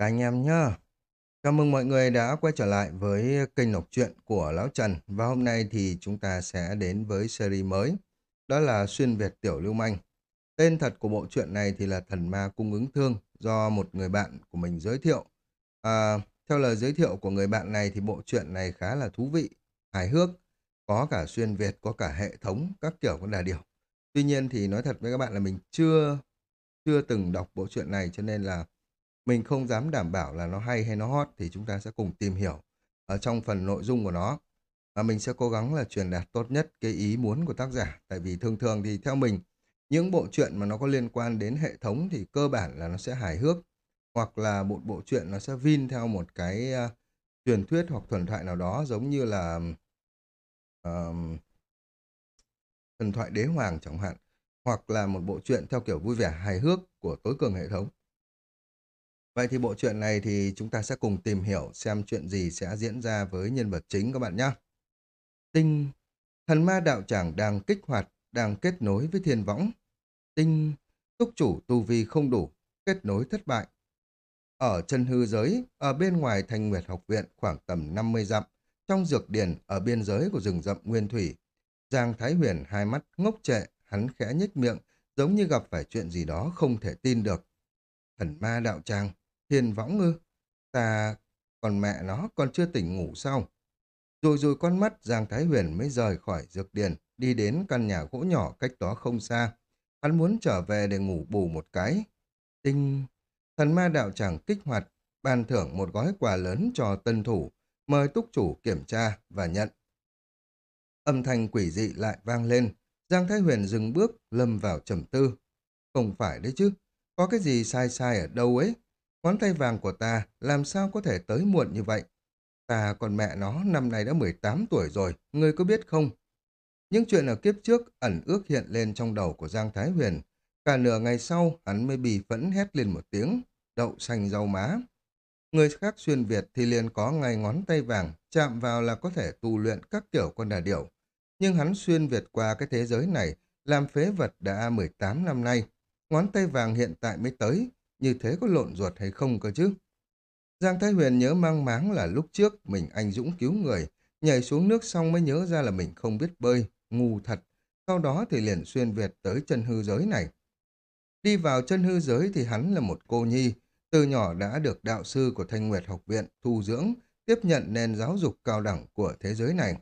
Các anh em nhá. Chào mừng mọi người đã quay trở lại với kênh đọc truyện của Lão Trần. Và hôm nay thì chúng ta sẽ đến với series mới. Đó là Xuyên Việt Tiểu Lưu Manh. Tên thật của bộ truyện này thì là Thần Ma Cung ứng Thương do một người bạn của mình giới thiệu. À, theo lời giới thiệu của người bạn này thì bộ truyện này khá là thú vị, hài hước. Có cả xuyên Việt, có cả hệ thống, các kiểu con đà điểu. Tuy nhiên thì nói thật với các bạn là mình chưa chưa từng đọc bộ truyện này cho nên là mình không dám đảm bảo là nó hay hay nó hot thì chúng ta sẽ cùng tìm hiểu ở trong phần nội dung của nó. Và mình sẽ cố gắng là truyền đạt tốt nhất cái ý muốn của tác giả. Tại vì thường thường thì theo mình, những bộ truyện mà nó có liên quan đến hệ thống thì cơ bản là nó sẽ hài hước. Hoặc là một bộ truyện nó sẽ vin theo một cái uh, truyền thuyết hoặc thuần thoại nào đó giống như là uh, thần thoại đế hoàng chẳng hạn. Hoặc là một bộ truyện theo kiểu vui vẻ hài hước của tối cường hệ thống. Vậy thì bộ truyện này thì chúng ta sẽ cùng tìm hiểu xem chuyện gì sẽ diễn ra với nhân vật chính các bạn nhé. Tinh, thần ma đạo tràng đang kích hoạt, đang kết nối với thiên võng. Tinh, túc chủ tu vi không đủ, kết nối thất bại. Ở chân hư giới, ở bên ngoài thành nguyệt học viện khoảng tầm 50 dặm, trong dược điển ở biên giới của rừng rậm Nguyên Thủy. Giang Thái Huyền hai mắt ngốc trệ, hắn khẽ nhếch miệng, giống như gặp phải chuyện gì đó không thể tin được. Thần ma đạo tràng, Hiền võng ư? Ta... Còn mẹ nó còn chưa tỉnh ngủ sao? Rồi rồi con mắt Giang Thái Huyền mới rời khỏi dược điền, đi đến căn nhà gỗ nhỏ cách đó không xa. Hắn muốn trở về để ngủ bù một cái. Tinh... Thần ma đạo tràng kích hoạt, ban thưởng một gói quà lớn cho tân thủ, mời túc chủ kiểm tra và nhận. Âm thanh quỷ dị lại vang lên, Giang Thái Huyền dừng bước, lâm vào trầm tư. Không phải đấy chứ, có cái gì sai sai ở đâu ấy? Ngón tay vàng của ta làm sao có thể tới muộn như vậy? Ta còn mẹ nó năm nay đã 18 tuổi rồi, ngươi có biết không? Những chuyện ở kiếp trước ẩn ước hiện lên trong đầu của Giang Thái Huyền. Cả nửa ngày sau, hắn mới bì phẫn hét lên một tiếng, đậu xanh rau má. Người khác xuyên Việt thì liền có ngay ngón tay vàng, chạm vào là có thể tu luyện các kiểu con đà điểu. Nhưng hắn xuyên Việt qua cái thế giới này, làm phế vật đã 18 năm nay. Ngón tay vàng hiện tại mới tới, như thế có lộn ruột hay không cơ chứ? Giang Thái Huyền nhớ mang máng là lúc trước mình anh dũng cứu người, nhảy xuống nước xong mới nhớ ra là mình không biết bơi, ngu thật. Sau đó thì liền xuyên Việt tới chân hư giới này. Đi vào chân hư giới thì hắn là một cô nhi, từ nhỏ đã được đạo sư của Thanh Nguyệt học viện thu dưỡng, tiếp nhận nền giáo dục cao đẳng của thế giới này.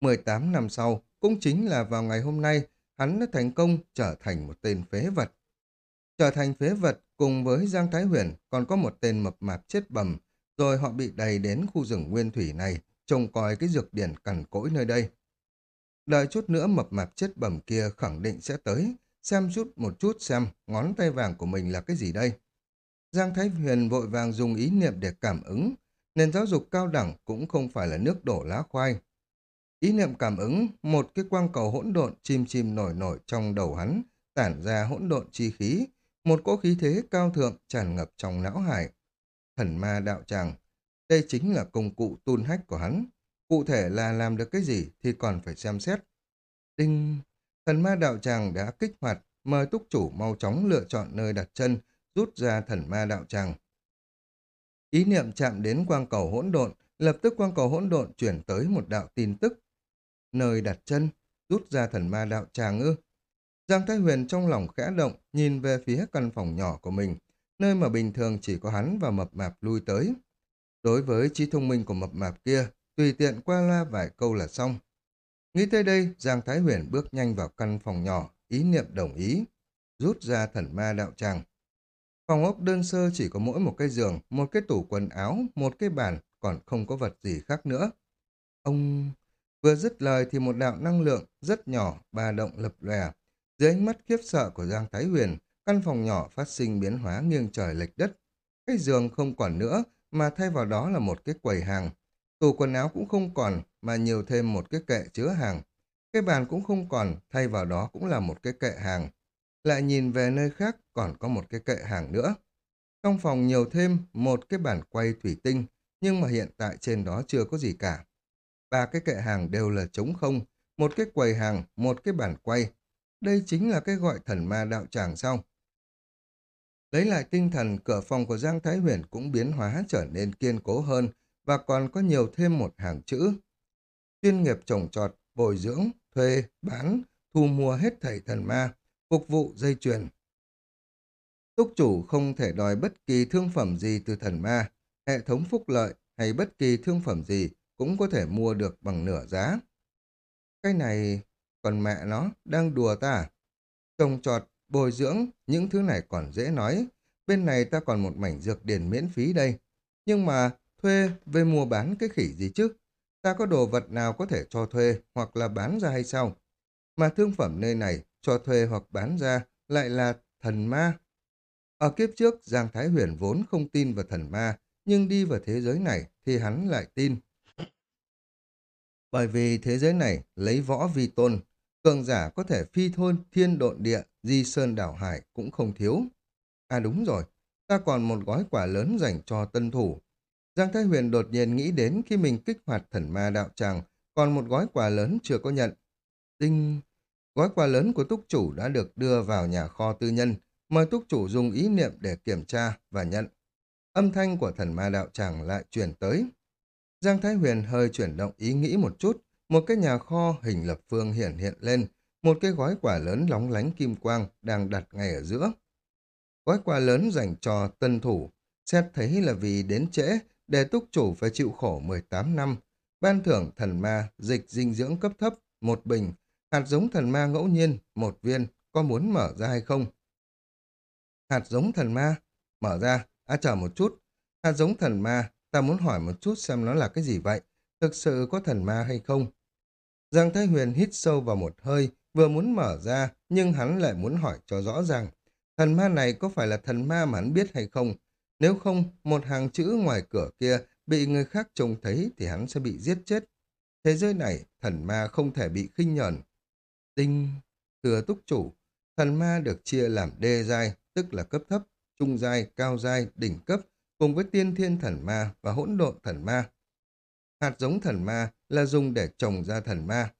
18 năm sau, cũng chính là vào ngày hôm nay, hắn đã thành công trở thành một tên phế vật. Trở thành phế vật cùng với Giang Thái Huyền còn có một tên mập mạp chết bầm, rồi họ bị đầy đến khu rừng nguyên thủy này, trông coi cái dược điển cằn cỗi nơi đây. Đợi chút nữa mập mạp chết bầm kia khẳng định sẽ tới, xem chút một chút xem ngón tay vàng của mình là cái gì đây. Giang Thái Huyền vội vàng dùng ý niệm để cảm ứng, nền giáo dục cao đẳng cũng không phải là nước đổ lá khoai. Ý niệm cảm ứng, một cái quang cầu hỗn độn chim chim nổi nổi trong đầu hắn, tản ra hỗn độn chi khí, một cỗ khí thế cao thượng tràn ngập trong não hải. Thần ma đạo tràng, đây chính là công cụ tun hách của hắn. Cụ thể là làm được cái gì thì còn phải xem xét. Đinh, thần ma đạo tràng đã kích hoạt, mời túc chủ mau chóng lựa chọn nơi đặt chân, rút ra thần ma đạo tràng. Ý niệm chạm đến quang cầu hỗn độn, lập tức quang cầu hỗn độn chuyển tới một đạo tin tức. Nơi đặt chân, rút ra thần ma đạo tràng ư. Giang Thái Huyền trong lòng khẽ động, nhìn về phía căn phòng nhỏ của mình, nơi mà bình thường chỉ có hắn và mập mạp lui tới. Đối với trí thông minh của mập mạp kia, tùy tiện qua la vài câu là xong. Nghĩ tới đây, Giang Thái Huyền bước nhanh vào căn phòng nhỏ, ý niệm đồng ý, rút ra thần ma đạo tràng. Phòng ốc đơn sơ chỉ có mỗi một cái giường, một cái tủ quần áo, một cái bàn, còn không có vật gì khác nữa. Ông... Vừa dứt lời thì một đạo năng lượng rất nhỏ, ba động lập lòe, dưới ánh mắt khiếp sợ của Giang Thái Huyền, căn phòng nhỏ phát sinh biến hóa nghiêng trời lệch đất. Cái giường không còn nữa, mà thay vào đó là một cái quầy hàng. Tủ quần áo cũng không còn, mà nhiều thêm một cái kệ chứa hàng. Cái bàn cũng không còn, thay vào đó cũng là một cái kệ hàng. Lại nhìn về nơi khác còn có một cái kệ hàng nữa. Trong phòng nhiều thêm một cái bàn quay thủy tinh, nhưng mà hiện tại trên đó chưa có gì cả. Ba cái kệ hàng đều là trống không, một cái quầy hàng, một cái bàn quay, đây chính là cái gọi thần ma đạo tràng sao? Lấy lại tinh thần, cửa phòng của Giang Thái Huyền cũng biến hóa trở nên kiên cố hơn và còn có nhiều thêm một hàng chữ. Chuyên nghiệp trồng trọt, bồi dưỡng, thuê, bán, thu mua hết thảy thần ma, phục vụ dây chuyền. Túc chủ không thể đòi bất kỳ thương phẩm gì từ thần ma, hệ thống phúc lợi hay bất kỳ thương phẩm gì cũng có thể mua được bằng nửa giá. Cái này, còn mẹ nó, đang đùa ta à? Trồng trọt, bồi dưỡng, những thứ này còn dễ nói. Bên này ta còn một mảnh dược điển miễn phí đây. Nhưng mà thuê về mua bán cái khỉ gì chứ? Ta có đồ vật nào có thể cho thuê hoặc là bán ra hay sao? Mà thương phẩm nơi này cho thuê hoặc bán ra lại là thần ma. Ở kiếp trước, Giang Thái Huyền vốn không tin vào thần ma, nhưng đi vào thế giới này thì hắn lại tin. Bởi vì thế giới này lấy võ vi tôn, cường giả có thể phi thôn thiên độn địa, di sơn đảo hải cũng không thiếu. À đúng rồi, ta còn một gói quà lớn dành cho tân thủ. Giang Thái Huyền đột nhiên nghĩ đến khi mình kích hoạt thần ma đạo tràng, còn một gói quà lớn chưa có nhận. Tinh... Gói quà lớn của túc chủ đã được đưa vào nhà kho tư nhân, mời túc chủ dùng ý niệm để kiểm tra và nhận. Âm thanh của thần ma đạo tràng lại truyền tới. Giang Thái Huyền hơi chuyển động ý nghĩ một chút, một cái nhà kho hình lập phương hiện hiện lên, một cái gói quà lớn lóng lánh kim quang đang đặt ngay ở giữa. Gói quà lớn dành cho tân thủ, xét thấy là vì đến trễ để túc chủ phải chịu khổ 18 năm. Ban thưởng thần ma, dịch dinh dưỡng cấp thấp, một bình, hạt giống thần ma ngẫu nhiên, một viên, có muốn mở ra hay không? Hạt giống thần ma, mở ra, à chờ một chút, hạt giống thần ma, ta muốn hỏi một chút xem nó là cái gì vậy, thực sự có thần ma hay không? Giang Thái Huyền hít sâu vào một hơi, vừa muốn mở ra, nhưng hắn lại muốn hỏi cho rõ ràng. Thần ma này có phải là thần ma mà hắn biết hay không? Nếu không, một hàng chữ ngoài cửa kia bị người khác trông thấy thì hắn sẽ bị giết chết. Thế giới này, thần ma không thể bị khinh nhờn. Tinh, thừa túc chủ, thần ma được chia làm đê giai, tức là cấp thấp, trung giai, cao giai, đỉnh cấp, cùng với tiên thiên thần ma và hỗn độn thần ma. Hạt giống thần ma là dùng để trồng ra thần ma.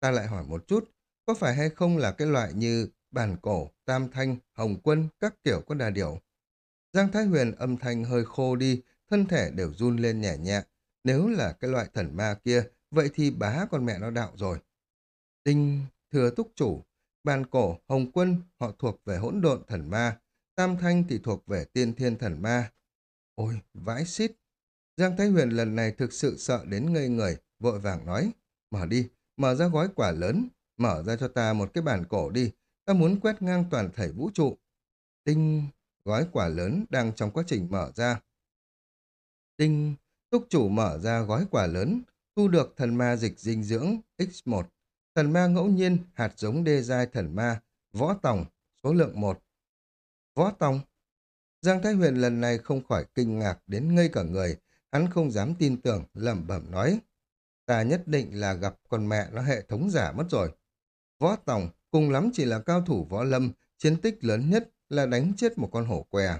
Ta lại hỏi một chút, có phải hay không là cái loại như bàn cổ, tam thanh, hồng quân, các kiểu con đà điểu? Giang Thái Huyền âm thanh hơi khô đi, thân thể đều run lên nhẹ nhẹ. Nếu là cái loại thần ma kia, vậy thì bá con mẹ nó đạo rồi. Tinh, thừa túc chủ, bàn cổ, hồng quân, họ thuộc về hỗn độn thần ma. Tam thanh thì thuộc về tiên thiên thần ma. Ôi, vãi xít. Giang Thái Huyền lần này thực sự sợ đến ngây người, vội vàng nói. Mở đi, mở ra gói quả lớn, mở ra cho ta một cái bản cổ đi, ta muốn quét ngang toàn thể vũ trụ. Tinh, gói quả lớn đang trong quá trình mở ra. Tinh, túc chủ mở ra gói quả lớn, thu được thần ma dịch dinh dưỡng X1, thần ma ngẫu nhiên, hạt giống đê giai thần ma, võ tòng, số lượng 1. Võ tòng? Giang Thái Huyền lần này không khỏi kinh ngạc đến ngây cả người, hắn không dám tin tưởng, lẩm bẩm nói. Ta nhất định là gặp con mẹ nó hệ thống giả mất rồi. Võ tòng, cùng lắm chỉ là cao thủ võ lâm, chiến tích lớn nhất là đánh chết một con hổ què.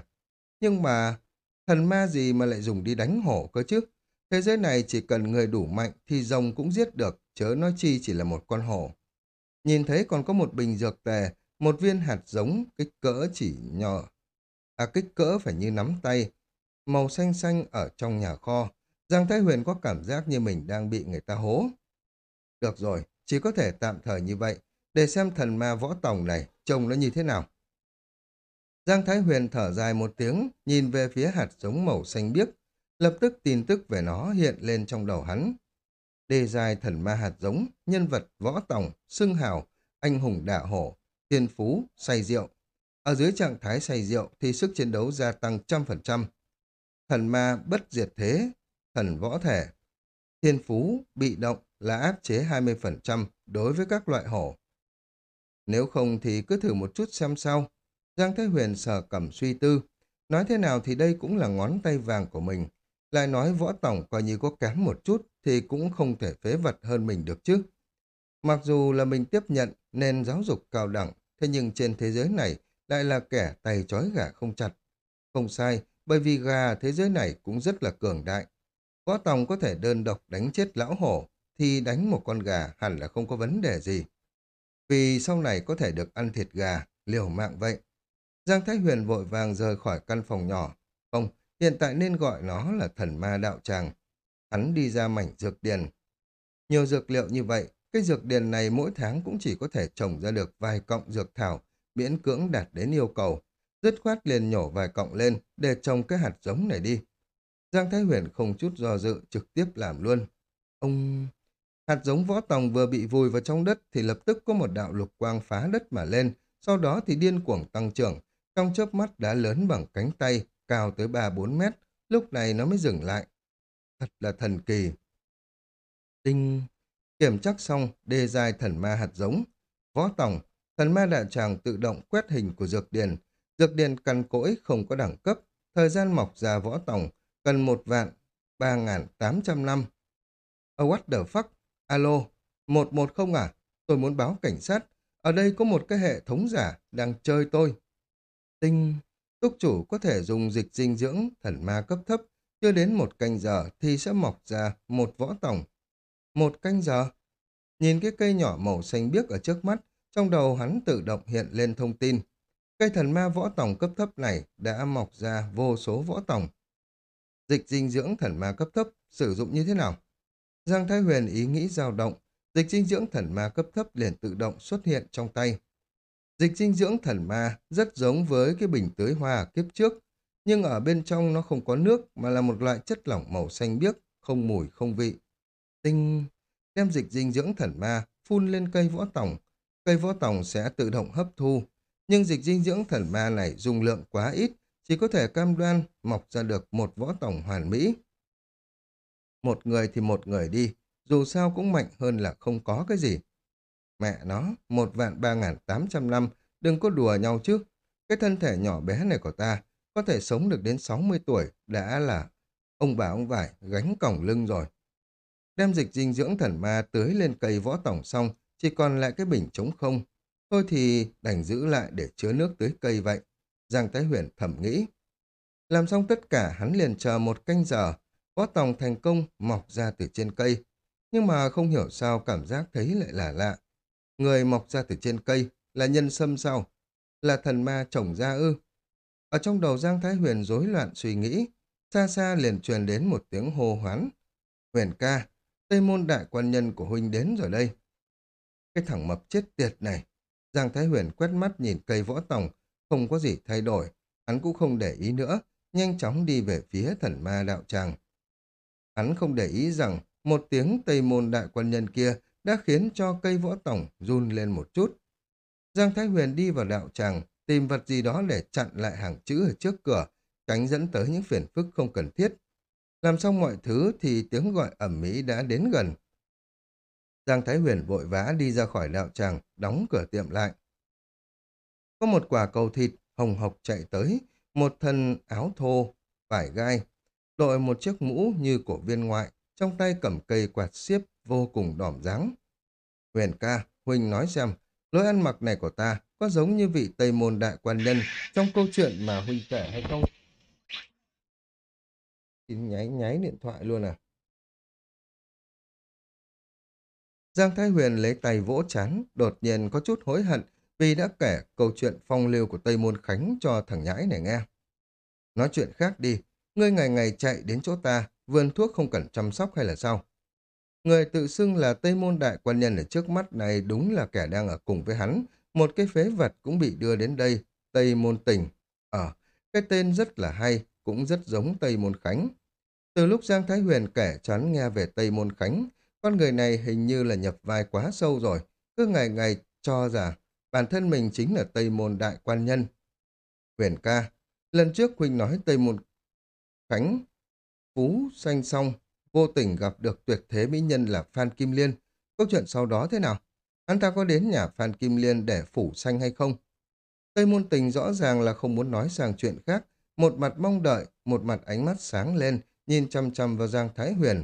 Nhưng mà, thần ma gì mà lại dùng đi đánh hổ cơ chứ? Thế giới này chỉ cần người đủ mạnh thì rồng cũng giết được, chớ nói chi chỉ là một con hổ. Nhìn thấy còn có một bình dược tề, một viên hạt giống kích cỡ chỉ nhỏ, à kích cỡ phải như nắm tay, màu xanh xanh ở trong nhà kho. Giang Thái Huyền có cảm giác như mình đang bị người ta hố. Được rồi, chỉ có thể tạm thời như vậy, để xem thần ma võ tòng này trông nó như thế nào. Giang Thái Huyền thở dài một tiếng, nhìn về phía hạt giống màu xanh biếc. Lập tức tin tức về nó hiện lên trong đầu hắn. Đề dài thần ma hạt giống, nhân vật võ tòng, xưng hào, anh hùng đạ hổ, thiên phú, say rượu. Ở dưới trạng thái say rượu thì sức chiến đấu gia tăng trăm phần trăm. Thần ma bất diệt thế, thần võ thể. Thiên phú, bị động là áp chế 20% đối với các loại hổ. Nếu không thì cứ thử một chút xem sau. Giang Thế Huyền sờ cầm suy tư. Nói thế nào thì đây cũng là ngón tay vàng của mình. Lại nói võ tổng coi như có kém một chút thì cũng không thể phế vật hơn mình được chứ. Mặc dù là mình tiếp nhận nên giáo dục cao đẳng, thế nhưng trên thế giới này lại là kẻ tay trói gà không chặt. Không sai, bởi vì gà thế giới này cũng rất là cường đại. Võ Tòng có thể đơn độc đánh chết lão hổ, thì đánh một con gà hẳn là không có vấn đề gì. Vì sau này có thể được ăn thịt gà, liều mạng vậy. Giang Thái Huyền vội vàng rời khỏi căn phòng nhỏ. Không, hiện tại nên gọi nó là thần ma đạo tràng. Hắn đi ra mảnh dược điền. Nhiều dược liệu như vậy, cái dược điền này mỗi tháng cũng chỉ có thể trồng ra được vài cọng dược thảo, miễn cưỡng đạt đến yêu cầu. Dứt khoát liền nhổ vài cọng lên để trồng cái hạt giống này đi. Giang Thái Huyền không chút do dự trực tiếp làm luôn. Ông... Hạt giống võ tòng vừa bị vùi vào trong đất thì lập tức có một đạo lục quang phá đất mà lên, sau đó thì điên cuồng tăng trưởng, trong chớp mắt đã lớn bằng cánh tay, cao tới 3-4 mét, lúc này nó mới dừng lại. Thật là thần kỳ. Tinh... Kiểm chắc xong, đề dài thần ma hạt giống. Võ tòng, thần ma đại tràng tự động quét hình của dược điền. Dược điền cằn cỗi không có đẳng cấp, thời gian mọc ra võ tổng cần một vạn, ba ngàn tám trăm năm. Oh, what the fuck? Alo, một một không à? Tôi muốn báo cảnh sát. Ở đây có một cái hệ thống giả đang chơi tôi. Tinh, túc chủ có thể dùng dịch dinh dưỡng thần ma cấp thấp, chưa đến một canh giờ thì sẽ mọc ra một võ tổng. Một canh giờ? Nhìn cái cây nhỏ màu xanh biếc ở trước mắt, trong đầu hắn tự động hiện lên thông tin. Cây thần ma võ tổng cấp thấp này đã mọc ra vô số võ tổng. Dịch dinh dưỡng thần ma cấp thấp sử dụng như thế nào? Giang Thái Huyền ý nghĩ dao động, dịch dinh dưỡng thần ma cấp thấp liền tự động xuất hiện trong tay. Dịch dinh dưỡng thần ma rất giống với cái bình tưới hoa kiếp trước, nhưng ở bên trong nó không có nước mà là một loại chất lỏng màu xanh biếc, không mùi, không vị. Tinh đem dịch dinh dưỡng thần ma phun lên cây võ tổng cây võ tổng sẽ tự động hấp thu, nhưng dịch dinh dưỡng thần ma này dùng lượng quá ít, chỉ có thể cam đoan mọc ra được một võ tổng hoàn mỹ. Một người thì một người đi, dù sao cũng mạnh hơn là không có cái gì. Mẹ nó, một vạn ba ngàn tám trăm năm, đừng có đùa nhau chứ. Cái thân thể nhỏ bé này của ta có thể sống được đến 60 tuổi đã là ông bà ông vải gánh còng lưng rồi. Đem dịch dinh dưỡng thần ma tưới lên cây võ tổng xong, chỉ còn lại cái bình trống không. Thôi thì đành giữ lại để chứa nước tưới cây vậy. Giang Thái Huyền thẩm nghĩ. Làm xong tất cả hắn liền chờ một canh giờ, có tòng thành công mọc ra từ trên cây. Nhưng mà không hiểu sao cảm giác thấy lại là lạ. Người mọc ra từ trên cây là nhân sâm sao? Là thần ma trồng ra ư? Ở trong đầu Giang Thái Huyền rối loạn suy nghĩ, xa xa liền truyền đến một tiếng hô hoán. Huyền ca, Tây môn đại quan nhân của huynh đến rồi đây. Cái thằng mập chết tiệt này. Giang Thái Huyền quét mắt nhìn cây võ tòng, không có gì thay đổi. Hắn cũng không để ý nữa, nhanh chóng đi về phía thần ma đạo tràng. Hắn không để ý rằng một tiếng Tây môn đại quân nhân kia đã khiến cho cây võ tổng run lên một chút. Giang Thái Huyền đi vào đạo tràng, tìm vật gì đó để chặn lại hàng chữ ở trước cửa, tránh dẫn tới những phiền phức không cần thiết. Làm xong mọi thứ thì tiếng gọi ẩm mỹ đã đến gần. Giang Thái Huyền vội vã đi ra khỏi đạo tràng, đóng cửa tiệm lại. Có một quả cầu thịt hồng hộc chạy tới, một thân áo thô, vải gai, đội một chiếc mũ như cổ viên ngoại, trong tay cầm cây quạt xiếp vô cùng đỏm dáng. Huyền ca, Huỳnh nói xem, lối ăn mặc này của ta có giống như vị Tây Môn Đại Quan Nhân trong câu chuyện mà Huỳnh kể hay không? Xin nháy nháy điện thoại luôn à. Giang Thái Huyền lấy tay vỗ chán, đột nhiên có chút hối hận vì đã kể câu chuyện phong lưu của Tây Môn Khánh cho thằng nhãi này nghe. Nói chuyện khác đi, ngươi ngày ngày chạy đến chỗ ta, vườn thuốc không cần chăm sóc hay là sao? Người tự xưng là Tây Môn Đại Quan Nhân ở trước mắt này đúng là kẻ đang ở cùng với hắn. Một cái phế vật cũng bị đưa đến đây, Tây Môn Tình. Ờ, cái tên rất là hay, cũng rất giống Tây Môn Khánh. Từ lúc Giang Thái Huyền kể chán nghe về Tây Môn Khánh, con người này hình như là nhập vai quá sâu rồi, cứ ngày ngày cho rằng bản thân mình chính là Tây Môn Đại Quan Nhân. Huyền ca, lần trước Huynh nói Tây Môn Khánh, Phú, Xanh Song, vô tình gặp được tuyệt thế mỹ nhân là Phan Kim Liên. Câu chuyện sau đó thế nào? Hắn ta có đến nhà Phan Kim Liên để phủ xanh hay không? Tây môn tình rõ ràng là không muốn nói sang chuyện khác. Một mặt mong đợi, một mặt ánh mắt sáng lên, nhìn chăm chăm vào Giang Thái Huyền.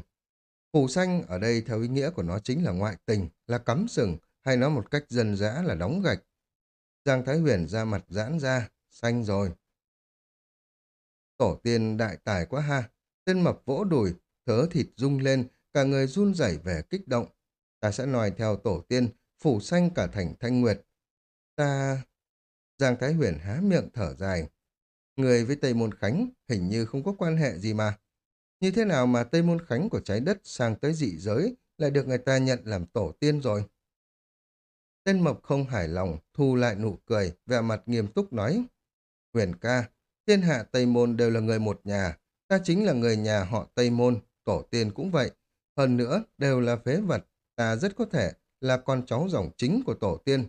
Phủ xanh ở đây theo ý nghĩa của nó chính là ngoại tình, là cắm sừng, hay nói một cách dân dã là đóng gạch. Giang Thái Huyền ra mặt giãn ra, xanh rồi. Tổ tiên đại tài quá ha, tên mập vỗ đùi, thớ thịt rung lên, cả người run rẩy về kích động. Ta sẽ nói theo tổ tiên, phủ xanh cả thành thanh nguyệt. Ta... Giang Thái Huyền há miệng thở dài. Người với Tây Môn Khánh hình như không có quan hệ gì mà. Như thế nào mà Tây Môn Khánh của trái đất sang tới dị giới lại được người ta nhận làm tổ tiên rồi? Tên Mộc không hài lòng, thu lại nụ cười, vẻ mặt nghiêm túc nói. Huyền ca, thiên hạ Tây Môn đều là người một nhà, ta chính là người nhà họ Tây Môn, tổ tiên cũng vậy. Hơn nữa, đều là phế vật, ta rất có thể là con cháu dòng chính của tổ tiên.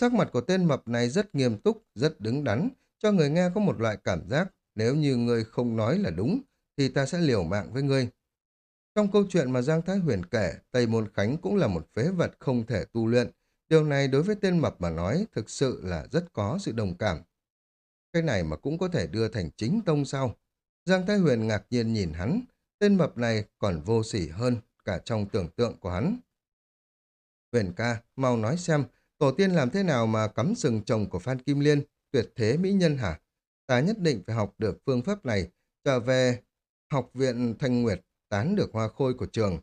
Sắc mặt của tên mập này rất nghiêm túc, rất đứng đắn, cho người nghe có một loại cảm giác nếu như người không nói là đúng, thì ta sẽ liều mạng với ngươi. Trong câu chuyện mà Giang Thái Huyền kể, Tây Môn Khánh cũng là một phế vật không thể tu luyện. Điều này đối với tên mập mà nói thực sự là rất có sự đồng cảm. Cái này mà cũng có thể đưa thành chính tông sao? Giang Thái Huyền ngạc nhiên nhìn hắn, tên mập này còn vô sỉ hơn cả trong tưởng tượng của hắn. Huyền ca, mau nói xem, tổ tiên làm thế nào mà cắm sừng chồng của Phan Kim Liên, tuyệt thế mỹ nhân hả? Ta nhất định phải học được phương pháp này, trở về học viện Thanh Nguyệt, tán được hoa khôi của trường.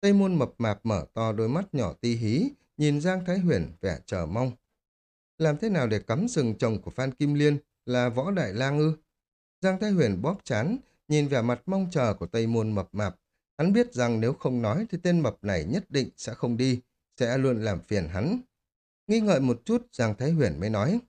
Tây môn mập mạp mở to đôi mắt nhỏ ti hí, nhìn Giang Thái Huyền vẻ chờ mong. Làm thế nào để cắm sừng chồng của Phan Kim Liên là võ đại lang ư? Giang Thái Huyền bóp chán, nhìn vẻ mặt mong chờ của Tây môn mập mạp. Hắn biết rằng nếu không nói thì tên mập này nhất định sẽ không đi, sẽ luôn làm phiền hắn. Nghi ngợi một chút, Giang Thái Huyền mới nói.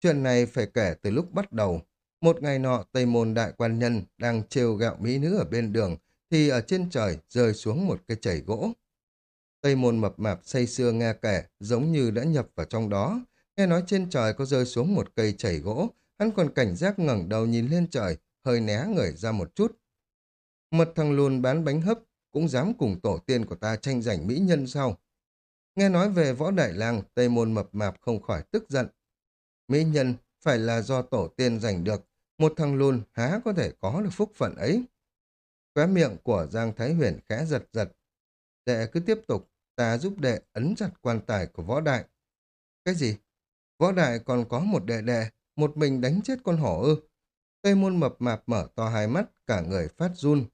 Chuyện này phải kể từ lúc bắt đầu. Một ngày nọ, Tây Môn Đại Quan Nhân đang trêu gạo mỹ nữ ở bên đường, thì ở trên trời rơi xuống một cái chảy gỗ. Tây Môn mập mạp say sưa nghe kể, giống như đã nhập vào trong đó. Nghe nói trên trời có rơi xuống một cây chảy gỗ, hắn còn cảnh giác ngẩng đầu nhìn lên trời, hơi né người ra một chút. Một thằng lùn bán bánh hấp, cũng dám cùng tổ tiên của ta tranh giành mỹ nhân sao? Nghe nói về võ đại lang, Tây Môn mập mạp không khỏi tức giận. Mỹ nhân phải là do tổ tiên giành được, một thằng lùn há có thể có được phúc phận ấy. Khóe miệng của Giang Thái Huyền khẽ giật giật. Đệ cứ tiếp tục, ta giúp đệ ấn chặt quan tài của võ đại. Cái gì? Võ đại còn có một đệ đệ, một mình đánh chết con hổ ư. Tây môn mập mạp mở to hai mắt, cả người phát run.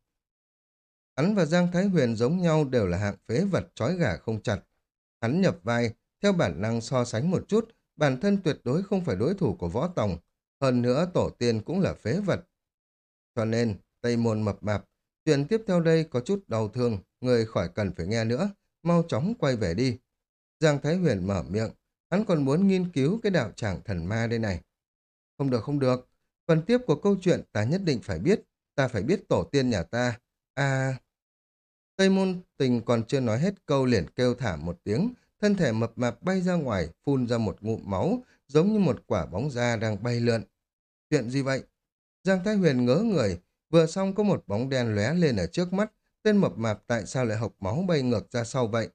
Hắn và Giang Thái Huyền giống nhau đều là hạng phế vật trói gà không chặt. Hắn nhập vai, theo bản năng so sánh một chút, bản thân tuyệt đối không phải đối thủ của võ tòng, hơn nữa tổ tiên cũng là phế vật. Cho nên, Tây Môn mập mạp, chuyện tiếp theo đây có chút đau thương, người khỏi cần phải nghe nữa, mau chóng quay về đi. Giang Thái Huyền mở miệng, hắn còn muốn nghiên cứu cái đạo tràng thần ma đây này. Không được, không được, phần tiếp của câu chuyện ta nhất định phải biết, ta phải biết tổ tiên nhà ta. À... Tây Môn Tình còn chưa nói hết câu liền kêu thảm một tiếng, thân thể mập mạp bay ra ngoài, phun ra một ngụm máu, giống như một quả bóng da đang bay lượn. Chuyện gì vậy? Giang Thái Huyền ngớ người, vừa xong có một bóng đen lóe lên ở trước mắt, tên mập mạp tại sao lại học máu bay ngược ra sau vậy?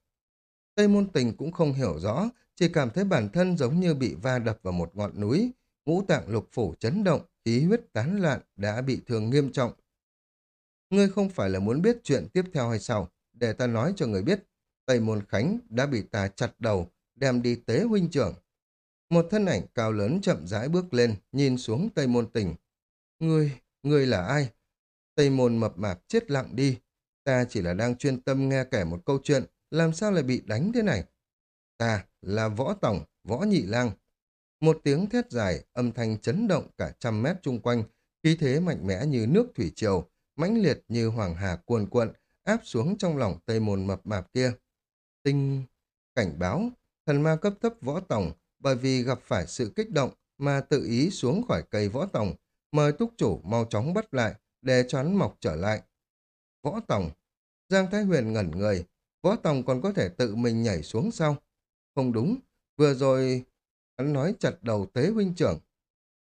Tây Môn Tình cũng không hiểu rõ, chỉ cảm thấy bản thân giống như bị va đập vào một ngọn núi, ngũ tạng lục phủ chấn động, khí huyết tán loạn, đã bị thương nghiêm trọng. Ngươi không phải là muốn biết chuyện tiếp theo hay sao? Để ta nói cho người biết, Tây Môn Khánh đã bị ta chặt đầu, đem đi tế huynh trưởng. Một thân ảnh cao lớn chậm rãi bước lên, nhìn xuống Tây Môn Tình. Ngươi, ngươi là ai? Tây Môn mập mạp chết lặng đi. Ta chỉ là đang chuyên tâm nghe kể một câu chuyện, làm sao lại bị đánh thế này? Ta là Võ Tổng, Võ Nhị Lang. Một tiếng thét dài, âm thanh chấn động cả trăm mét chung quanh, khí thế mạnh mẽ như nước thủy triều, mãnh liệt như hoàng hà cuồn cuộn, áp xuống trong lòng Tây Môn mập mạp kia. Tinh... Cảnh báo, thần ma cấp thấp Võ Tổng bởi vì gặp phải sự kích động mà tự ý xuống khỏi cây võ tòng, mời túc chủ mau chóng bắt lại để cho hắn mọc trở lại. Võ tòng, Giang Thái Huyền ngẩn người, võ tòng còn có thể tự mình nhảy xuống sau. Không đúng, vừa rồi hắn nói chặt đầu tế huynh trưởng.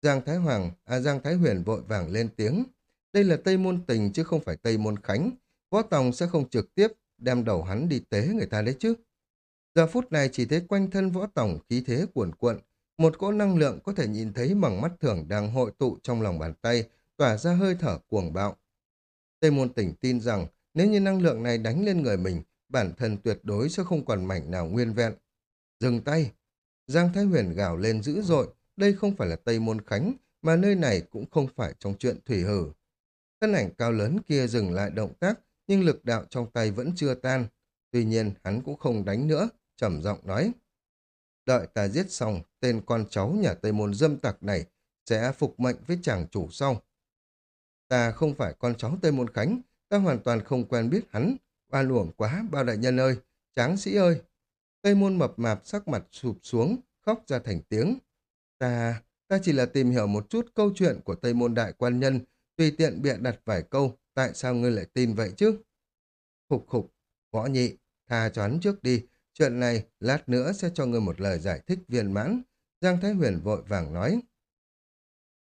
Giang Thái Hoàng, à Giang Thái Huyền vội vàng lên tiếng. Đây là Tây Môn Tình chứ không phải Tây Môn Khánh. Võ Tòng sẽ không trực tiếp đem đầu hắn đi tế người ta đấy chứ. Giờ phút này chỉ thấy quanh thân võ tổng khí thế cuồn cuộn, một cỗ năng lượng có thể nhìn thấy bằng mắt thường đang hội tụ trong lòng bàn tay, tỏa ra hơi thở cuồng bạo. Tây môn tỉnh tin rằng nếu như năng lượng này đánh lên người mình, bản thân tuyệt đối sẽ không còn mảnh nào nguyên vẹn. Dừng tay! Giang Thái Huyền gào lên dữ dội, đây không phải là Tây Môn Khánh, mà nơi này cũng không phải trong chuyện thủy hử. Thân ảnh cao lớn kia dừng lại động tác, nhưng lực đạo trong tay vẫn chưa tan. Tuy nhiên, hắn cũng không đánh nữa, trầm giọng nói. Đợi ta giết xong, tên con cháu nhà Tây Môn dâm tặc này sẽ phục mệnh với chàng chủ sau. Ta không phải con cháu Tây Môn Khánh, ta hoàn toàn không quen biết hắn. Ba luồng quá, bao đại nhân ơi, tráng sĩ ơi. Tây Môn mập mạp sắc mặt sụp xuống, khóc ra thành tiếng. Ta, ta chỉ là tìm hiểu một chút câu chuyện của Tây Môn Đại Quan Nhân, tùy tiện bịa đặt vài câu, tại sao ngươi lại tin vậy chứ? Khục khục, võ nhị, tha cho hắn trước đi, chuyện này lát nữa sẽ cho ngươi một lời giải thích viên mãn. Giang Thái Huyền vội vàng nói.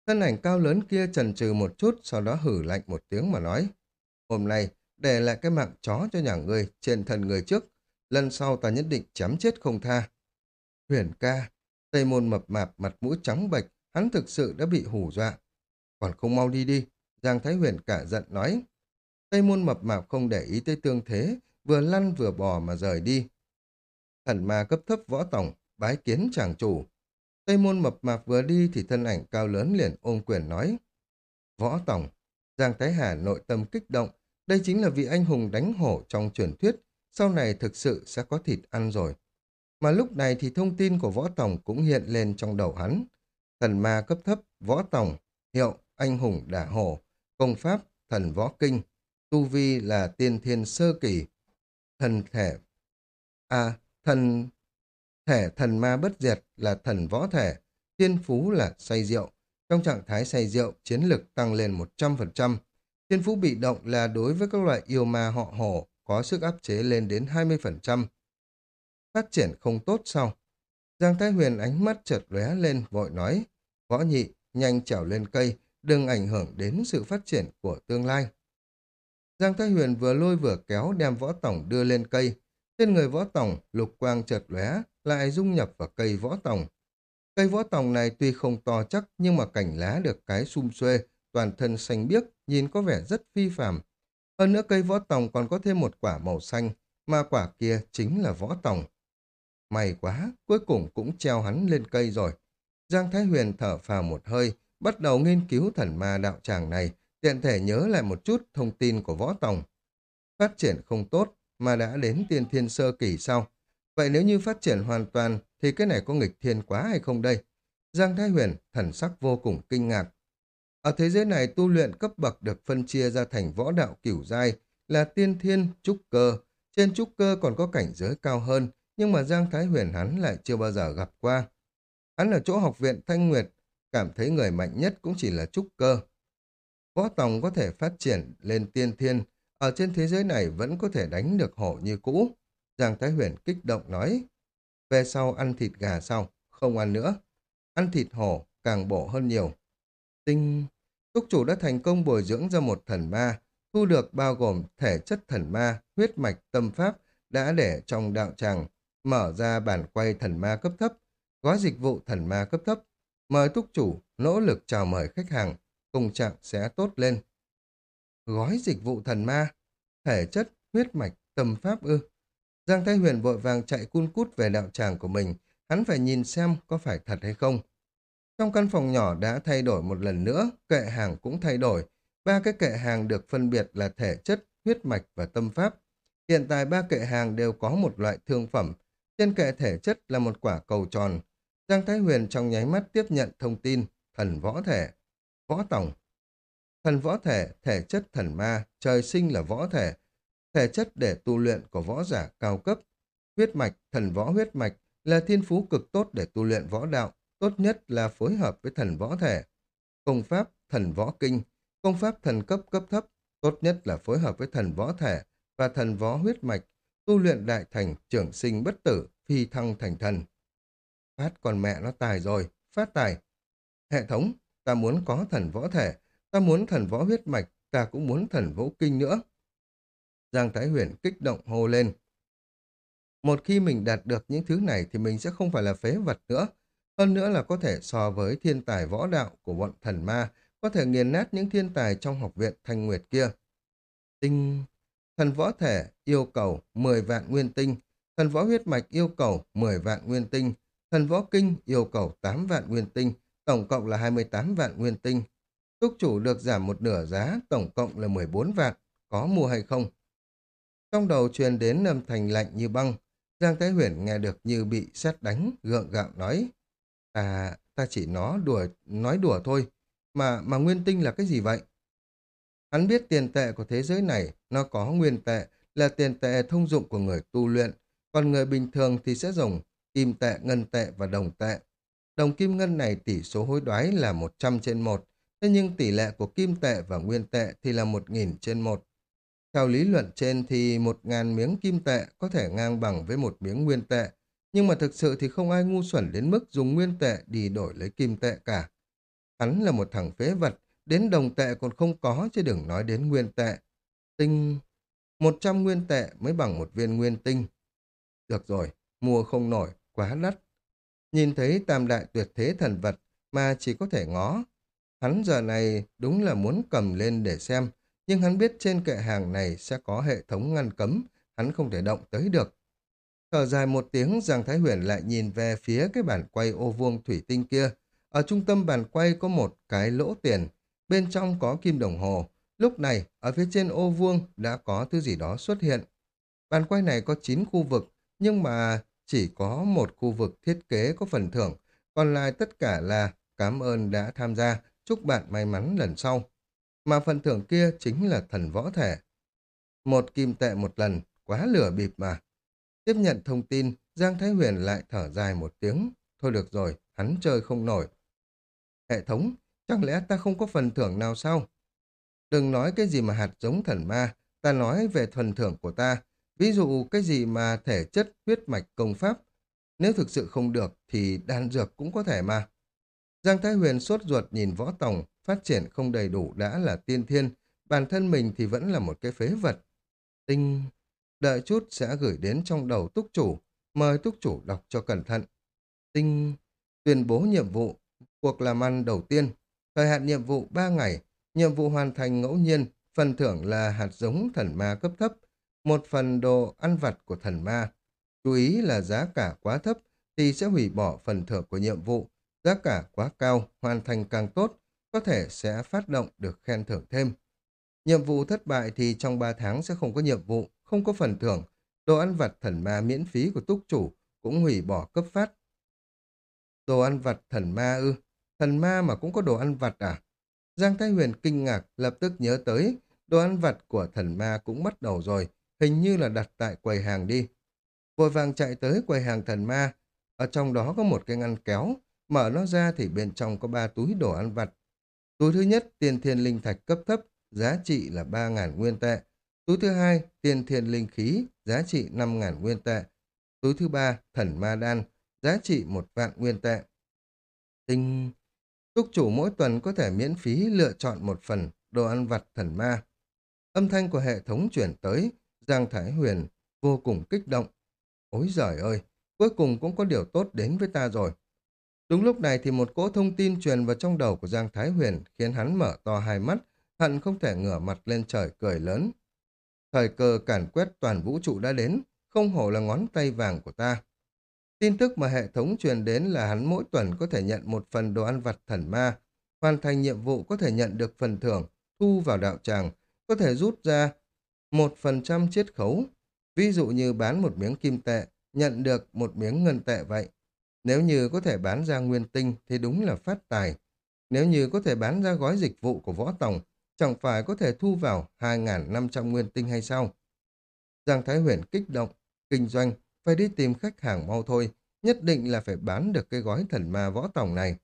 Thân ảnh cao lớn kia trần trừ một chút, sau đó hử lạnh một tiếng mà nói. Hôm nay, để lại cái mạng chó cho nhà ngươi trên thân người trước. Lần sau ta nhất định chém chết không tha. Huyền ca, Tây môn mập mạp mặt mũi trắng bệch, hắn thực sự đã bị hù dọa. Còn không mau đi đi, Giang Thái Huyền cả giận nói. Tây môn mập mạp không để ý tới tương thế, vừa lăn vừa bò mà rời đi. Thần ma cấp thấp võ tổng, bái kiến chàng chủ. Tây môn mập mạp vừa đi thì thân ảnh cao lớn liền ôm quyền nói. Võ tổng, Giang Thái Hà nội tâm kích động, đây chính là vị anh hùng đánh hổ trong truyền thuyết, sau này thực sự sẽ có thịt ăn rồi. Mà lúc này thì thông tin của võ tổng cũng hiện lên trong đầu hắn. Thần ma cấp thấp, võ tổng, hiệu, anh hùng đả hổ, công pháp, thần võ kinh, tu vi là tiên thiên sơ kỳ, thần thể, à, thần thể thần ma bất diệt là thần võ thể, thiên phú là say rượu. Trong trạng thái say rượu, chiến lực tăng lên 100%. Thiên phú bị động là đối với các loại yêu ma họ hổ, có sức áp chế lên đến 20%. Phát triển không tốt sao? Giang Thái Huyền ánh mắt chợt lóe lên, vội nói, võ nhị, nhanh trèo lên cây, đừng ảnh hưởng đến sự phát triển của tương lai. Giang Thái Huyền vừa lôi vừa kéo đem võ tổng đưa lên cây. Trên người võ tổng, lục quang chợt lóe lại dung nhập vào cây võ tổng. Cây võ tổng này tuy không to chắc nhưng mà cảnh lá được cái sum xuê, toàn thân xanh biếc, nhìn có vẻ rất phi phàm. Hơn nữa cây võ tổng còn có thêm một quả màu xanh, mà quả kia chính là võ tổng. May quá, cuối cùng cũng treo hắn lên cây rồi. Giang Thái Huyền thở phào một hơi, bắt đầu nghiên cứu thần ma đạo tràng này, tiện thể nhớ lại một chút thông tin của võ tòng. Phát triển không tốt mà đã đến tiên thiên sơ kỳ sau. Vậy nếu như phát triển hoàn toàn thì cái này có nghịch thiên quá hay không đây? Giang Thái Huyền thần sắc vô cùng kinh ngạc. Ở thế giới này tu luyện cấp bậc được phân chia ra thành võ đạo cửu giai là tiên thiên, trúc cơ. Trên trúc cơ còn có cảnh giới cao hơn, nhưng mà Giang Thái Huyền hắn lại chưa bao giờ gặp qua. Hắn ở chỗ học viện Thanh Nguyệt, cảm thấy người mạnh nhất cũng chỉ là trúc cơ. Võ Tòng có thể phát triển lên tiên thiên, ở trên thế giới này vẫn có thể đánh được hổ như cũ. Giang Thái Huyền kích động nói, về sau ăn thịt gà sau, không ăn nữa. Ăn thịt hổ càng bổ hơn nhiều. Tinh... Túc chủ đã thành công bồi dưỡng ra một thần ma, thu được bao gồm thể chất thần ma, huyết mạch, tâm pháp, đã để trong đạo tràng, mở ra bản quay thần ma cấp thấp, gói dịch vụ thần ma cấp thấp. Mời túc chủ nỗ lực chào mời khách hàng, công trạng sẽ tốt lên. Gói dịch vụ thần ma, thể chất, huyết mạch, tâm pháp ư. Giang Thái Huyền vội vàng chạy cun cút về đạo tràng của mình, hắn phải nhìn xem có phải thật hay không. Trong căn phòng nhỏ đã thay đổi một lần nữa, kệ hàng cũng thay đổi. Ba cái kệ hàng được phân biệt là thể chất, huyết mạch và tâm pháp. Hiện tại ba kệ hàng đều có một loại thương phẩm. Trên kệ thể chất là một quả cầu tròn. Giang Thái Huyền trong nháy mắt tiếp nhận thông tin, thần võ thể, võ tổng. Thần võ thể, thể chất thần ma, trời sinh là võ thể, thể chất để tu luyện của võ giả cao cấp. Huyết mạch, thần võ huyết mạch là thiên phú cực tốt để tu luyện võ đạo, tốt nhất là phối hợp với thần võ thể. Công pháp, thần võ kinh, công pháp thần cấp cấp thấp, tốt nhất là phối hợp với thần võ thể và thần võ huyết mạch, tu luyện đại thành, trưởng sinh bất tử, phi thăng thành thần. Phát con mẹ nó tài rồi, phát tài. Hệ thống, ta muốn có thần võ thể, ta muốn thần võ huyết mạch, ta cũng muốn thần võ kinh nữa. Giang Thái Huyền kích động hô lên. Một khi mình đạt được những thứ này thì mình sẽ không phải là phế vật nữa. Hơn nữa là có thể so với thiên tài võ đạo của bọn thần ma, có thể nghiền nát những thiên tài trong học viện Thanh Nguyệt kia. Tinh... Thần võ thể yêu cầu 10 vạn nguyên tinh, thần võ huyết mạch yêu cầu 10 vạn nguyên tinh, thần võ kinh yêu cầu 8 vạn nguyên tinh, tổng cộng là 28 vạn nguyên tinh. Túc chủ được giảm một nửa giá, tổng cộng là 14 vạn, có mua hay không? Trong đầu truyền đến âm thành lạnh như băng, Giang Thái Huyền nghe được như bị xét đánh, gượng gạo nói. Ta, ta chỉ nó đùa, nói đùa thôi. Mà, mà nguyên tinh là cái gì vậy? Hắn biết tiền tệ của thế giới này, nó có nguyên tệ, là tiền tệ thông dụng của người tu luyện, còn người bình thường thì sẽ dùng kim tệ, ngân tệ và đồng tệ. Đồng kim ngân này tỷ số hối đoái là 100 trên 1, thế nhưng tỷ lệ của kim tệ và nguyên tệ thì là 1.000 trên 1. Theo lý luận trên thì 1.000 miếng kim tệ có thể ngang bằng với một miếng nguyên tệ, nhưng mà thực sự thì không ai ngu xuẩn đến mức dùng nguyên tệ đi đổi lấy kim tệ cả. Hắn là một thằng phế vật, đến đồng tệ còn không có chứ đừng nói đến nguyên tệ. Tinh... 100 nguyên tệ mới bằng một viên nguyên tinh. Được rồi, mua không nổi, quá đắt. Nhìn thấy tam đại tuyệt thế thần vật mà chỉ có thể ngó. Hắn giờ này đúng là muốn cầm lên để xem, nhưng hắn biết trên kệ hàng này sẽ có hệ thống ngăn cấm, hắn không thể động tới được. Thở dài một tiếng, Giang Thái Huyền lại nhìn về phía cái bản quay ô vuông thủy tinh kia. Ở trung tâm bàn quay có một cái lỗ tiền, bên trong có kim đồng hồ. Lúc này, ở phía trên ô vuông đã có thứ gì đó xuất hiện. Bàn quay này có 9 khu vực, nhưng mà chỉ có một khu vực thiết kế có phần thưởng, còn lại tất cả là cảm ơn đã tham gia, chúc bạn may mắn lần sau. Mà phần thưởng kia chính là thần võ thể. Một kim tệ một lần, quá lửa bịp mà. Tiếp nhận thông tin, Giang Thái Huyền lại thở dài một tiếng. Thôi được rồi, hắn chơi không nổi. Hệ thống, chẳng lẽ ta không có phần thưởng nào sao? Đừng nói cái gì mà hạt giống thần ma, ta nói về phần thưởng của ta. Ví dụ cái gì mà thể chất, huyết mạch, công pháp. Nếu thực sự không được thì đan dược cũng có thể mà. Giang Thái Huyền sốt ruột nhìn võ tòng, phát triển không đầy đủ đã là tiên thiên, bản thân mình thì vẫn là một cái phế vật. Tinh, đợi chút sẽ gửi đến trong đầu túc chủ, mời túc chủ đọc cho cẩn thận. Tinh, tuyên bố nhiệm vụ, cuộc làm ăn đầu tiên, thời hạn nhiệm vụ 3 ngày, nhiệm vụ hoàn thành ngẫu nhiên, phần thưởng là hạt giống thần ma cấp thấp, một phần đồ ăn vặt của thần ma. Chú ý là giá cả quá thấp thì sẽ hủy bỏ phần thưởng của nhiệm vụ, giá cả quá cao, hoàn thành càng tốt, có thể sẽ phát động được khen thưởng thêm. Nhiệm vụ thất bại thì trong 3 tháng sẽ không có nhiệm vụ, không có phần thưởng. Đồ ăn vặt thần ma miễn phí của túc chủ cũng hủy bỏ cấp phát. Đồ ăn vặt thần ma ư? Thần ma mà cũng có đồ ăn vặt à? Giang Thái Huyền kinh ngạc lập tức nhớ tới đồ ăn vặt của thần ma cũng bắt đầu rồi, hình như là đặt tại quầy hàng đi. Vội vàng chạy tới quầy hàng thần ma, ở trong đó có một cái ngăn kéo, mở nó ra thì bên trong có ba túi đồ ăn vặt. Túi thứ nhất, tiền thiên linh thạch cấp thấp, giá trị là 3.000 nguyên tệ. Túi thứ hai, tiền thiên linh khí, giá trị 5.000 nguyên tệ. Túi thứ ba, thần ma đan, giá trị một vạn nguyên tệ. Tinh... Túc chủ mỗi tuần có thể miễn phí lựa chọn một phần đồ ăn vặt thần ma. Âm thanh của hệ thống chuyển tới, Giang Thái Huyền vô cùng kích động. Ôi giời ơi, cuối cùng cũng có điều tốt đến với ta rồi. Đúng lúc này thì một cỗ thông tin truyền vào trong đầu của Giang Thái Huyền khiến hắn mở to hai mắt, hận không thể ngửa mặt lên trời cười lớn. Thời cơ cản quét toàn vũ trụ đã đến, không hổ là ngón tay vàng của ta. Tin tức mà hệ thống truyền đến là hắn mỗi tuần có thể nhận một phần đồ ăn vặt thần ma, hoàn thành nhiệm vụ có thể nhận được phần thưởng, thu vào đạo tràng, có thể rút ra một phần trăm chiết khấu. Ví dụ như bán một miếng kim tệ, nhận được một miếng ngân tệ vậy. Nếu như có thể bán ra nguyên tinh thì đúng là phát tài. Nếu như có thể bán ra gói dịch vụ của võ tổng, chẳng phải có thể thu vào 2.500 nguyên tinh hay sao? Giang Thái Huyền kích động, kinh doanh, phải đi tìm khách hàng mau thôi, nhất định là phải bán được cái gói thần ma võ tổng này.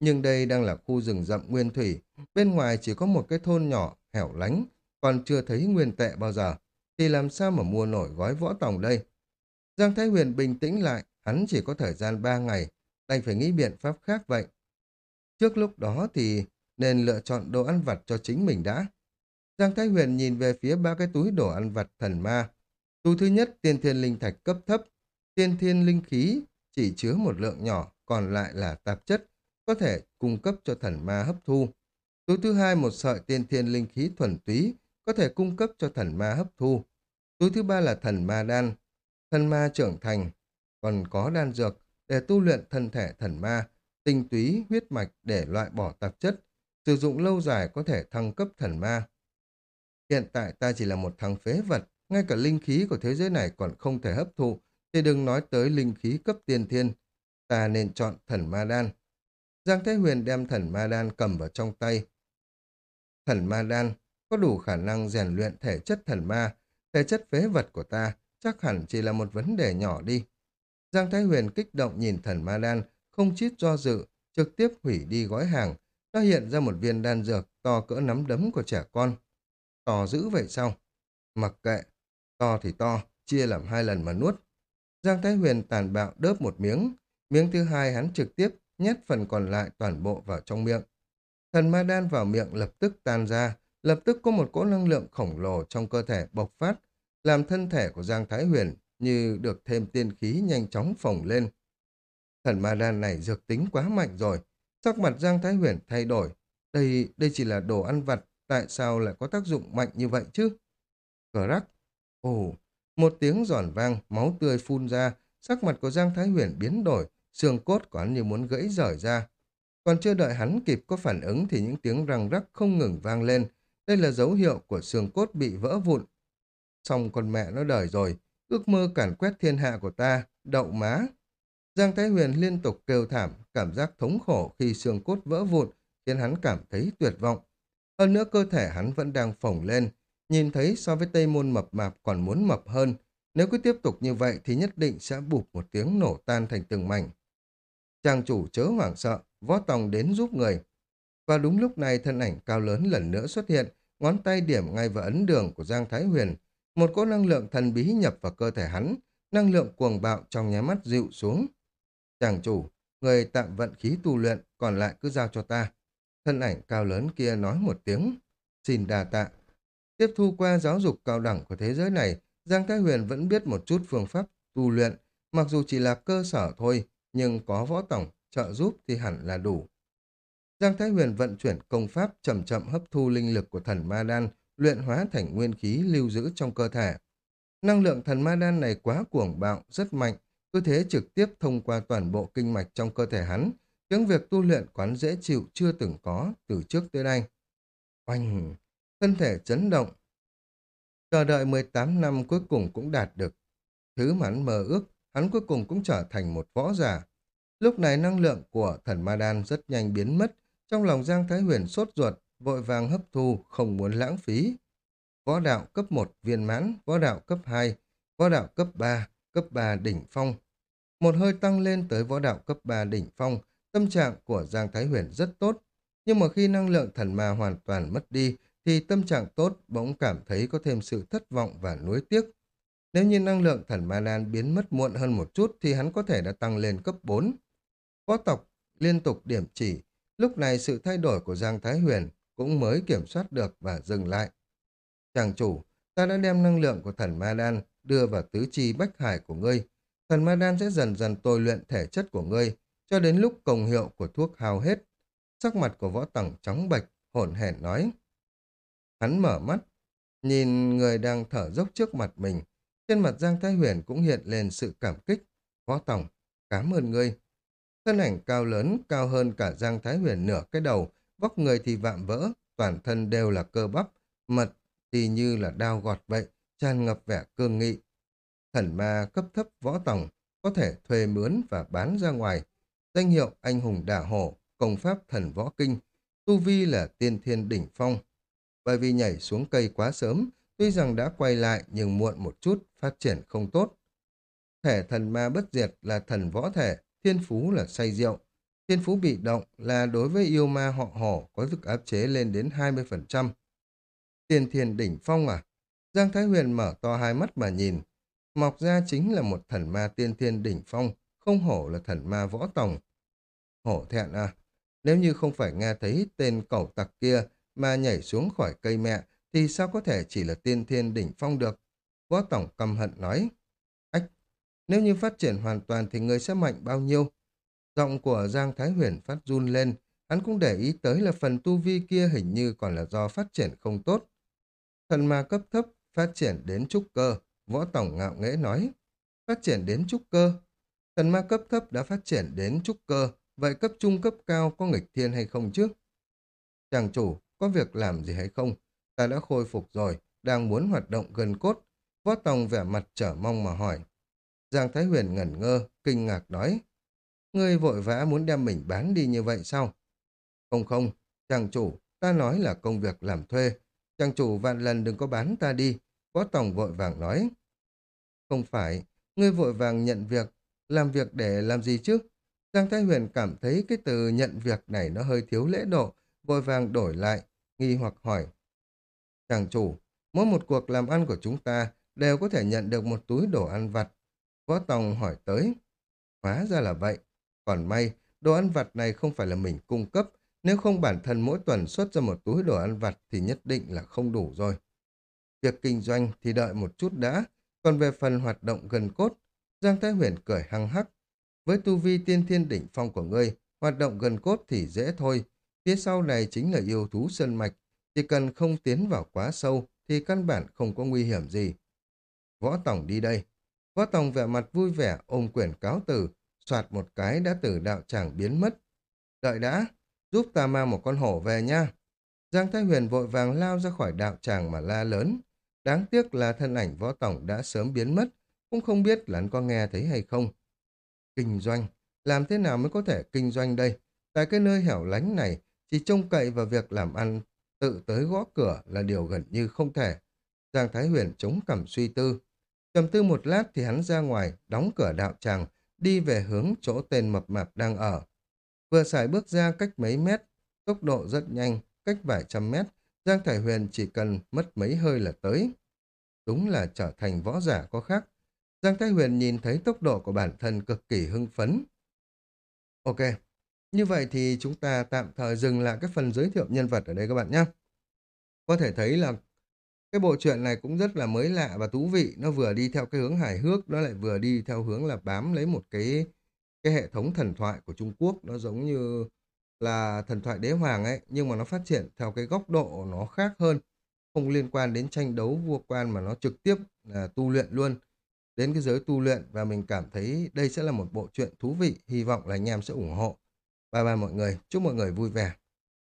Nhưng đây đang là khu rừng rậm nguyên thủy, bên ngoài chỉ có một cái thôn nhỏ, hẻo lánh, còn chưa thấy nguyên tệ bao giờ, thì làm sao mà mua nổi gói võ tổng đây? Giang Thái Huyền bình tĩnh lại, hắn chỉ có thời gian 3 ngày, đành phải nghĩ biện pháp khác vậy. Trước lúc đó thì nên lựa chọn đồ ăn vặt cho chính mình đã. Giang Thái Huyền nhìn về phía ba cái túi đồ ăn vặt thần ma. Túi thứ nhất tiên thiên linh thạch cấp thấp, tiên thiên linh khí chỉ chứa một lượng nhỏ, còn lại là tạp chất, có thể cung cấp cho thần ma hấp thu. Túi thứ hai một sợi tiên thiên linh khí thuần túy, có thể cung cấp cho thần ma hấp thu. Túi thứ ba là thần ma đan, thần ma trưởng thành, còn có đan dược để tu luyện thân thể thần ma, tinh túy, huyết mạch để loại bỏ tạp chất, sử dụng lâu dài có thể thăng cấp thần ma. Hiện tại ta chỉ là một thằng phế vật, ngay cả linh khí của thế giới này còn không thể hấp thụ, thì đừng nói tới linh khí cấp tiên thiên. Ta nên chọn thần ma đan. Giang Thế Huyền đem thần ma đan cầm vào trong tay. Thần ma đan có đủ khả năng rèn luyện thể chất thần ma, thể chất phế vật của ta chắc hẳn chỉ là một vấn đề nhỏ đi. Giang Thái Huyền kích động nhìn thần ma đan, không chít do dự, trực tiếp hủy đi gói hàng. Nó hiện ra một viên đan dược to cỡ nắm đấm của trẻ con. To dữ vậy sao? Mặc kệ, to thì to, chia làm hai lần mà nuốt. Giang Thái Huyền tàn bạo đớp một miếng, miếng thứ hai hắn trực tiếp nhét phần còn lại toàn bộ vào trong miệng. Thần ma đan vào miệng lập tức tan ra, lập tức có một cỗ năng lượng khổng lồ trong cơ thể bộc phát, làm thân thể của Giang Thái Huyền như được thêm tiên khí nhanh chóng phồng lên. Thần ma đan này dược tính quá mạnh rồi, sắc mặt Giang Thái Huyền thay đổi. Đây, đây chỉ là đồ ăn vặt, tại sao lại có tác dụng mạnh như vậy chứ? Cờ rắc. Ồ, một tiếng giòn vang, máu tươi phun ra, sắc mặt của Giang Thái Huyền biến đổi, xương cốt của hắn như muốn gãy rời ra. Còn chưa đợi hắn kịp có phản ứng thì những tiếng răng rắc không ngừng vang lên. Đây là dấu hiệu của xương cốt bị vỡ vụn. Xong con mẹ nó đời rồi, ước mơ cản quét thiên hạ của ta, đậu má. Giang Thái Huyền liên tục kêu thảm, cảm giác thống khổ khi xương cốt vỡ vụn, khiến hắn cảm thấy tuyệt vọng. Hơn nữa cơ thể hắn vẫn đang phồng lên, nhìn thấy so với Tây Môn mập mạp còn muốn mập hơn. Nếu cứ tiếp tục như vậy thì nhất định sẽ bụp một tiếng nổ tan thành từng mảnh. Chàng chủ chớ hoảng sợ, võ tòng đến giúp người. Và đúng lúc này thân ảnh cao lớn lần nữa xuất hiện, ngón tay điểm ngay vào ấn đường của Giang Thái Huyền. Một cỗ năng lượng thần bí nhập vào cơ thể hắn, năng lượng cuồng bạo trong nháy mắt dịu xuống. Chàng chủ, người tạm vận khí tu luyện, còn lại cứ giao cho ta. Thân ảnh cao lớn kia nói một tiếng, xin đà tạ. Tiếp thu qua giáo dục cao đẳng của thế giới này, Giang Thái Huyền vẫn biết một chút phương pháp tu luyện, mặc dù chỉ là cơ sở thôi, nhưng có võ tổng trợ giúp thì hẳn là đủ. Giang Thái Huyền vận chuyển công pháp chậm chậm hấp thu linh lực của thần ma đan, luyện hóa thành nguyên khí lưu giữ trong cơ thể. Năng lượng thần ma đan này quá cuồng bạo, rất mạnh, cứ thế trực tiếp thông qua toàn bộ kinh mạch trong cơ thể hắn, khiến việc tu luyện quán dễ chịu chưa từng có từ trước tới nay. Oanh! Thân thể chấn động. Chờ đợi 18 năm cuối cùng cũng đạt được. Thứ mà hắn mơ ước, hắn cuối cùng cũng trở thành một võ giả. Lúc này năng lượng của thần ma đan rất nhanh biến mất, trong lòng Giang Thái Huyền sốt ruột, vội vàng hấp thu, không muốn lãng phí. Võ đạo cấp 1 viên mãn, võ đạo cấp 2, võ đạo cấp 3, cấp 3 đỉnh phong. Một hơi tăng lên tới võ đạo cấp 3 đỉnh phong, tâm trạng của Giang Thái Huyền rất tốt. Nhưng mà khi năng lượng thần ma hoàn toàn mất đi, thì tâm trạng tốt bỗng cảm thấy có thêm sự thất vọng và nuối tiếc. Nếu như năng lượng thần ma đan biến mất muộn hơn một chút thì hắn có thể đã tăng lên cấp 4. Võ tộc liên tục điểm chỉ, lúc này sự thay đổi của Giang Thái Huyền cũng mới kiểm soát được và dừng lại. Chàng chủ, ta đã đem năng lượng của thần ma đan đưa vào tứ chi bách hải của ngươi. Thần ma đan sẽ dần dần tôi luyện thể chất của ngươi, cho đến lúc công hiệu của thuốc hao hết. Sắc mặt của võ tầng trắng bệch, hổn hển nói. Hắn mở mắt, nhìn người đang thở dốc trước mặt mình. Trên mặt Giang Thái Huyền cũng hiện lên sự cảm kích. Võ Tổng, cảm ơn ngươi. Thân ảnh cao lớn, cao hơn cả Giang Thái Huyền nửa cái đầu, vóc người thì vạm vỡ, toàn thân đều là cơ bắp, mật thì như là đao gọt vậy, tràn ngập vẻ cương nghị. Thần ma cấp thấp võ tòng, có thể thuê mướn và bán ra ngoài. Danh hiệu anh hùng đả hổ, công pháp thần võ kinh, tu vi là tiên thiên đỉnh phong, bởi vì nhảy xuống cây quá sớm, tuy rằng đã quay lại nhưng muộn một chút, phát triển không tốt. Thể thần ma bất diệt là thần võ thể, thiên phú là say rượu. Thiên phú bị động là đối với yêu ma họ hổ có sức áp chế lên đến 20%. Tiền thiền đỉnh phong à? Giang Thái Huyền mở to hai mắt mà nhìn. Mọc ra chính là một thần ma tiên thiên đỉnh phong, không hổ là thần ma võ tòng. Hổ thẹn à? Nếu như không phải nghe thấy tên cẩu tặc kia mà nhảy xuống khỏi cây mẹ, thì sao có thể chỉ là tiên thiên đỉnh phong được? Võ Tổng căm hận nói. Ách, nếu như phát triển hoàn toàn thì người sẽ mạnh bao nhiêu? Giọng của Giang Thái Huyền phát run lên, hắn cũng để ý tới là phần tu vi kia hình như còn là do phát triển không tốt. Thần ma cấp thấp phát triển đến trúc cơ, Võ Tổng ngạo nghễ nói. Phát triển đến trúc cơ. Thần ma cấp thấp đã phát triển đến trúc cơ, vậy cấp trung cấp cao có nghịch thiên hay không chứ? Chàng chủ, có việc làm gì hay không? Ta đã khôi phục rồi, đang muốn hoạt động gần cốt. Võ Tòng vẻ mặt trở mong mà hỏi. Giang Thái Huyền ngẩn ngơ, kinh ngạc nói. Ngươi vội vã muốn đem mình bán đi như vậy sao? Không không, chàng chủ, ta nói là công việc làm thuê. Chàng chủ vạn lần đừng có bán ta đi. Võ tổng vội vàng nói. Không phải, ngươi vội vàng nhận việc, làm việc để làm gì chứ? Giang Thái Huyền cảm thấy cái từ nhận việc này nó hơi thiếu lễ độ, vội vàng đổi lại, nghi hoặc hỏi. Chàng chủ, mỗi một cuộc làm ăn của chúng ta đều có thể nhận được một túi đồ ăn vặt. Võ Tòng hỏi tới. Hóa ra là vậy. Còn may, đồ ăn vặt này không phải là mình cung cấp, nếu không bản thân mỗi tuần xuất ra một túi đồ ăn vặt thì nhất định là không đủ rồi. Việc kinh doanh thì đợi một chút đã, còn về phần hoạt động gần cốt, Giang Thái Huyền cười hăng hắc. Với tu vi tiên thiên đỉnh phong của ngươi, hoạt động gần cốt thì dễ thôi. Phía sau này chính là yêu thú sơn mạch, chỉ cần không tiến vào quá sâu thì căn bản không có nguy hiểm gì. Võ Tổng đi đây. Võ Tổng vẻ mặt vui vẻ ôm quyển cáo từ, soạt một cái đã từ đạo tràng biến mất. Đợi đã, giúp ta mang một con hổ về nha. Giang Thái Huyền vội vàng lao ra khỏi đạo tràng mà la lớn. Đáng tiếc là thân ảnh võ tổng đã sớm biến mất, cũng không biết là anh có nghe thấy hay không. Kinh doanh, làm thế nào mới có thể kinh doanh đây? Tại cái nơi hẻo lánh này, chỉ trông cậy vào việc làm ăn, tự tới gõ cửa là điều gần như không thể. Giang Thái Huyền chống cằm suy tư. Trầm tư một lát thì hắn ra ngoài, đóng cửa đạo tràng, đi về hướng chỗ tên mập mạp đang ở. Vừa xài bước ra cách mấy mét, tốc độ rất nhanh, cách vài trăm mét, Giang Thái Huyền chỉ cần mất mấy hơi là tới. Đúng là trở thành võ giả có khác. Giang Thái Huyền nhìn thấy tốc độ của bản thân cực kỳ hưng phấn. Ok, như vậy thì chúng ta tạm thời dừng lại cái phần giới thiệu nhân vật ở đây các bạn nhé. Có thể thấy là cái bộ truyện này cũng rất là mới lạ và thú vị. Nó vừa đi theo cái hướng hài hước, nó lại vừa đi theo hướng là bám lấy một cái cái hệ thống thần thoại của Trung Quốc. Nó giống như là thần thoại đế hoàng ấy, nhưng mà nó phát triển theo cái góc độ nó khác hơn. Không liên quan đến tranh đấu vua quan mà nó trực tiếp là tu luyện luôn. Đến cái giới tu luyện và mình cảm thấy đây sẽ là một bộ truyện thú vị. Hy vọng là anh em sẽ ủng hộ. Bye bye mọi người. Chúc mọi người vui vẻ.